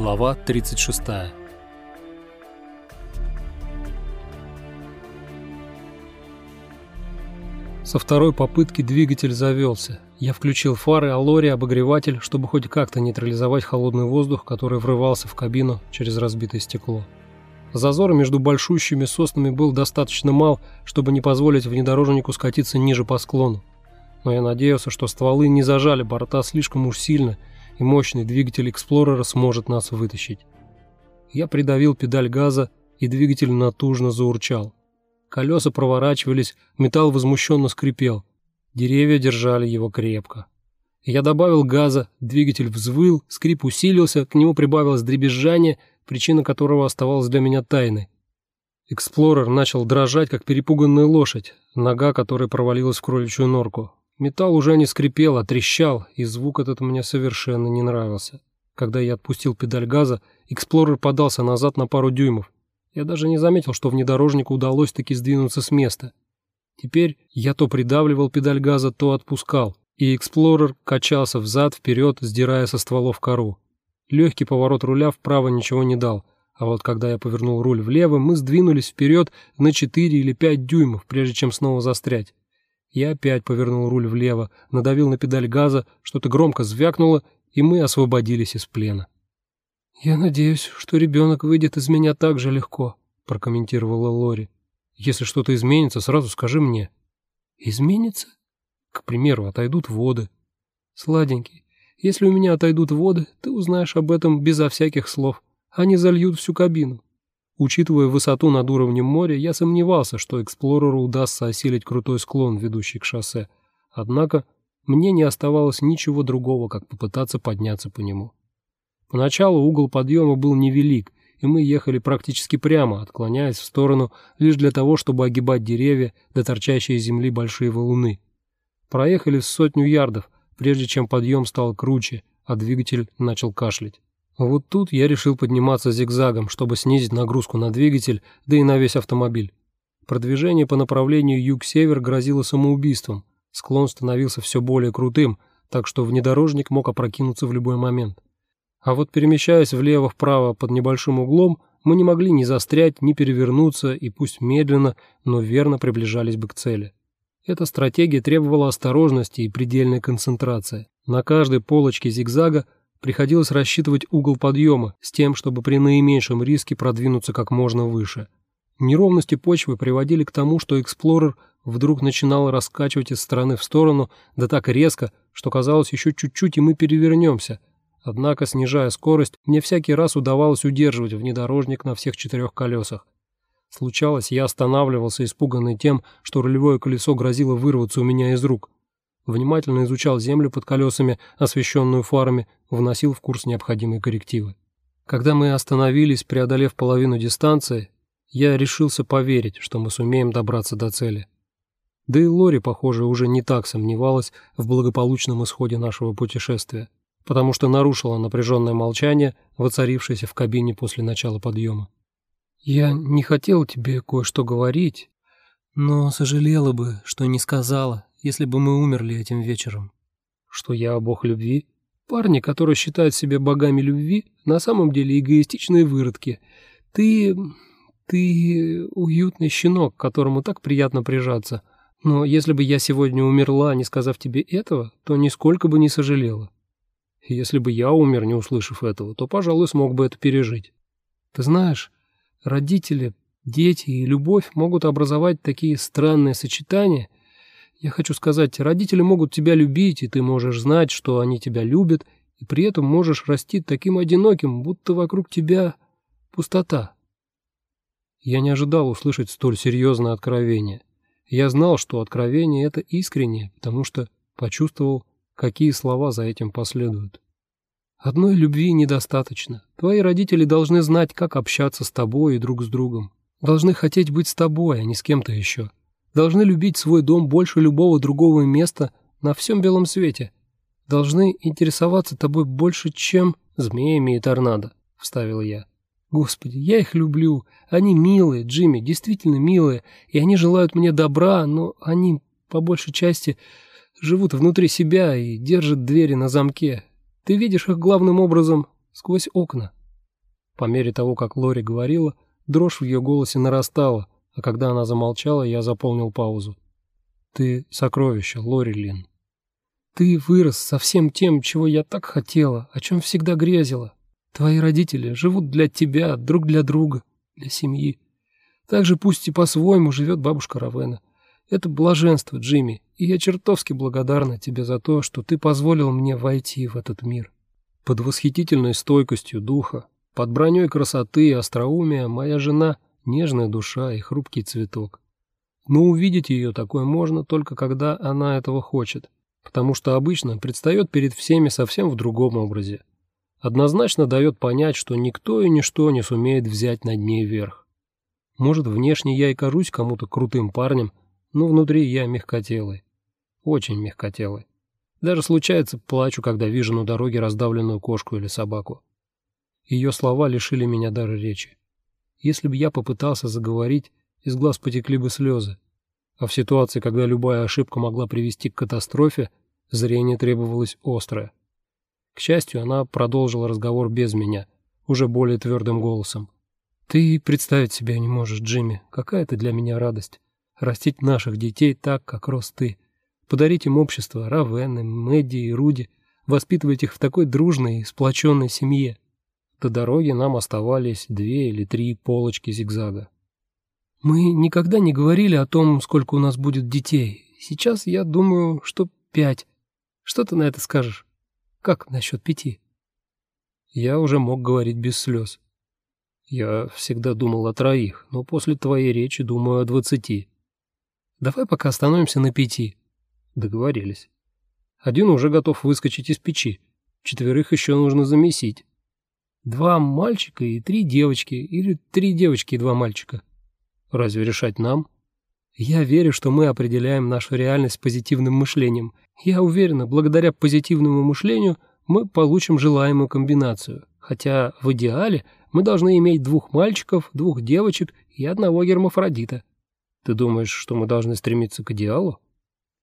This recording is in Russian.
Глава 36. Со второй попытки двигатель завелся. Я включил фары, а Лори обогреватель, чтобы хоть как-то нейтрализовать холодный воздух, который врывался в кабину через разбитое стекло. Зазор между большущими соснами был достаточно мал, чтобы не позволить внедорожнику скатиться ниже по склону. Но я надеялся, что стволы не зажали борта слишком уж сильно, и мощный двигатель Эксплорера сможет нас вытащить. Я придавил педаль газа, и двигатель натужно заурчал. Колеса проворачивались, металл возмущенно скрипел. Деревья держали его крепко. Я добавил газа, двигатель взвыл, скрип усилился, к нему прибавилось дребезжание, причина которого оставалась для меня тайной. Эксплорер начал дрожать, как перепуганная лошадь, нога которой провалилась в кроличью норку. Металл уже не скрипел, а трещал, и звук этот мне совершенно не нравился. Когда я отпустил педаль газа, Эксплорер подался назад на пару дюймов. Я даже не заметил, что внедорожнику удалось таки сдвинуться с места. Теперь я то придавливал педаль газа, то отпускал, и Эксплорер качался взад-вперед, сдирая со стволов кору. Легкий поворот руля вправо ничего не дал, а вот когда я повернул руль влево, мы сдвинулись вперед на 4 или 5 дюймов, прежде чем снова застрять. Я опять повернул руль влево, надавил на педаль газа, что-то громко звякнуло, и мы освободились из плена. «Я надеюсь, что ребенок выйдет из меня так же легко», — прокомментировала Лори. «Если что-то изменится, сразу скажи мне». «Изменится?» «К примеру, отойдут воды». «Сладенький, если у меня отойдут воды, ты узнаешь об этом безо всяких слов. Они зальют всю кабину. Учитывая высоту над уровнем моря, я сомневался, что эксплореру удастся осилить крутой склон, ведущий к шоссе. Однако мне не оставалось ничего другого, как попытаться подняться по нему. Поначалу угол подъема был невелик, и мы ехали практически прямо, отклоняясь в сторону лишь для того, чтобы огибать деревья до торчащей земли большие валуны. Проехали сотню ярдов, прежде чем подъем стал круче, а двигатель начал кашлять. Вот тут я решил подниматься зигзагом, чтобы снизить нагрузку на двигатель, да и на весь автомобиль. Продвижение по направлению юг-север грозило самоубийством. Склон становился все более крутым, так что внедорожник мог опрокинуться в любой момент. А вот перемещаясь влево-вправо под небольшим углом, мы не могли ни застрять, ни перевернуться, и пусть медленно, но верно приближались бы к цели. Эта стратегия требовала осторожности и предельной концентрации. На каждой полочке зигзага приходилось рассчитывать угол подъема с тем, чтобы при наименьшем риске продвинуться как можно выше. Неровности почвы приводили к тому, что эксплорер вдруг начинал раскачивать из стороны в сторону, да так резко, что казалось еще чуть-чуть и мы перевернемся. Однако, снижая скорость, мне всякий раз удавалось удерживать внедорожник на всех четырех колесах. Случалось, я останавливался, испуганный тем, что рулевое колесо грозило вырваться у меня из рук внимательно изучал землю под колесами, освещенную фарами, вносил в курс необходимые коррективы. Когда мы остановились, преодолев половину дистанции, я решился поверить, что мы сумеем добраться до цели. Да и Лори, похоже, уже не так сомневалась в благополучном исходе нашего путешествия, потому что нарушила напряженное молчание, воцарившееся в кабине после начала подъема. «Я не хотел тебе кое-что говорить, но сожалела бы, что не сказала если бы мы умерли этим вечером. Что я бог любви? Парни, которые считают себя богами любви, на самом деле эгоистичные выродки. Ты... ты уютный щенок, к которому так приятно прижаться. Но если бы я сегодня умерла, не сказав тебе этого, то нисколько бы не сожалела. Если бы я умер, не услышав этого, то, пожалуй, смог бы это пережить. Ты знаешь, родители, дети и любовь могут образовать такие странные сочетания — я хочу сказать, родители могут тебя любить, и ты можешь знать, что они тебя любят, и при этом можешь расти таким одиноким, будто вокруг тебя пустота. Я не ожидал услышать столь серьезное откровение. Я знал, что откровение это искреннее, потому что почувствовал, какие слова за этим последуют. Одной любви недостаточно. Твои родители должны знать, как общаться с тобой и друг с другом. Должны хотеть быть с тобой, а не с кем-то еще должны любить свой дом больше любого другого места на всем белом свете. Должны интересоваться тобой больше, чем змеями и торнадо», — вставил я. «Господи, я их люблю. Они милые, Джимми, действительно милые, и они желают мне добра, но они, по большей части, живут внутри себя и держат двери на замке. Ты видишь их главным образом сквозь окна. По мере того, как Лори говорила, дрожь в ее голосе нарастала, а когда она замолчала, я заполнил паузу. «Ты сокровище, Лори Лин. Ты вырос со всем тем, чего я так хотела, о чем всегда грезила. Твои родители живут для тебя, друг для друга, для семьи. Так же пусть и по-своему живет бабушка Равена. Это блаженство, Джимми, и я чертовски благодарна тебе за то, что ты позволил мне войти в этот мир. Под восхитительной стойкостью духа, под броней красоты и остроумия моя жена — нежная душа и хрупкий цветок. Но увидеть ее такой можно только когда она этого хочет, потому что обычно предстает перед всеми совсем в другом образе. Однозначно дает понять, что никто и ничто не сумеет взять над ней верх. Может, внешне я и кажусь кому-то крутым парнем, но внутри я мягкотелый. Очень мягкотелый. Даже случается, плачу, когда вижу на дороге раздавленную кошку или собаку. Ее слова лишили меня дара речи. Если бы я попытался заговорить, из глаз потекли бы слезы. А в ситуации, когда любая ошибка могла привести к катастрофе, зрение требовалось острое. К счастью, она продолжила разговор без меня, уже более твердым голосом. Ты представить себе не можешь, Джимми, какая это для меня радость. Растить наших детей так, как рос ты. Подарить им общество, Равены, Мэдди и Руди, воспитывать их в такой дружной и сплоченной семье. До дороги нам оставались две или три полочки зигзага. Мы никогда не говорили о том, сколько у нас будет детей. Сейчас я думаю, что пять. Что ты на это скажешь? Как насчет пяти? Я уже мог говорить без слез. Я всегда думал о троих, но после твоей речи думаю о двадцати. Давай пока остановимся на пяти. Договорились. Один уже готов выскочить из печи. Четверых еще нужно замесить. Два мальчика и три девочки, или три девочки и два мальчика. Разве решать нам? Я верю, что мы определяем нашу реальность позитивным мышлением. Я уверена, благодаря позитивному мышлению мы получим желаемую комбинацию. Хотя в идеале мы должны иметь двух мальчиков, двух девочек и одного гермафродита. Ты думаешь, что мы должны стремиться к идеалу?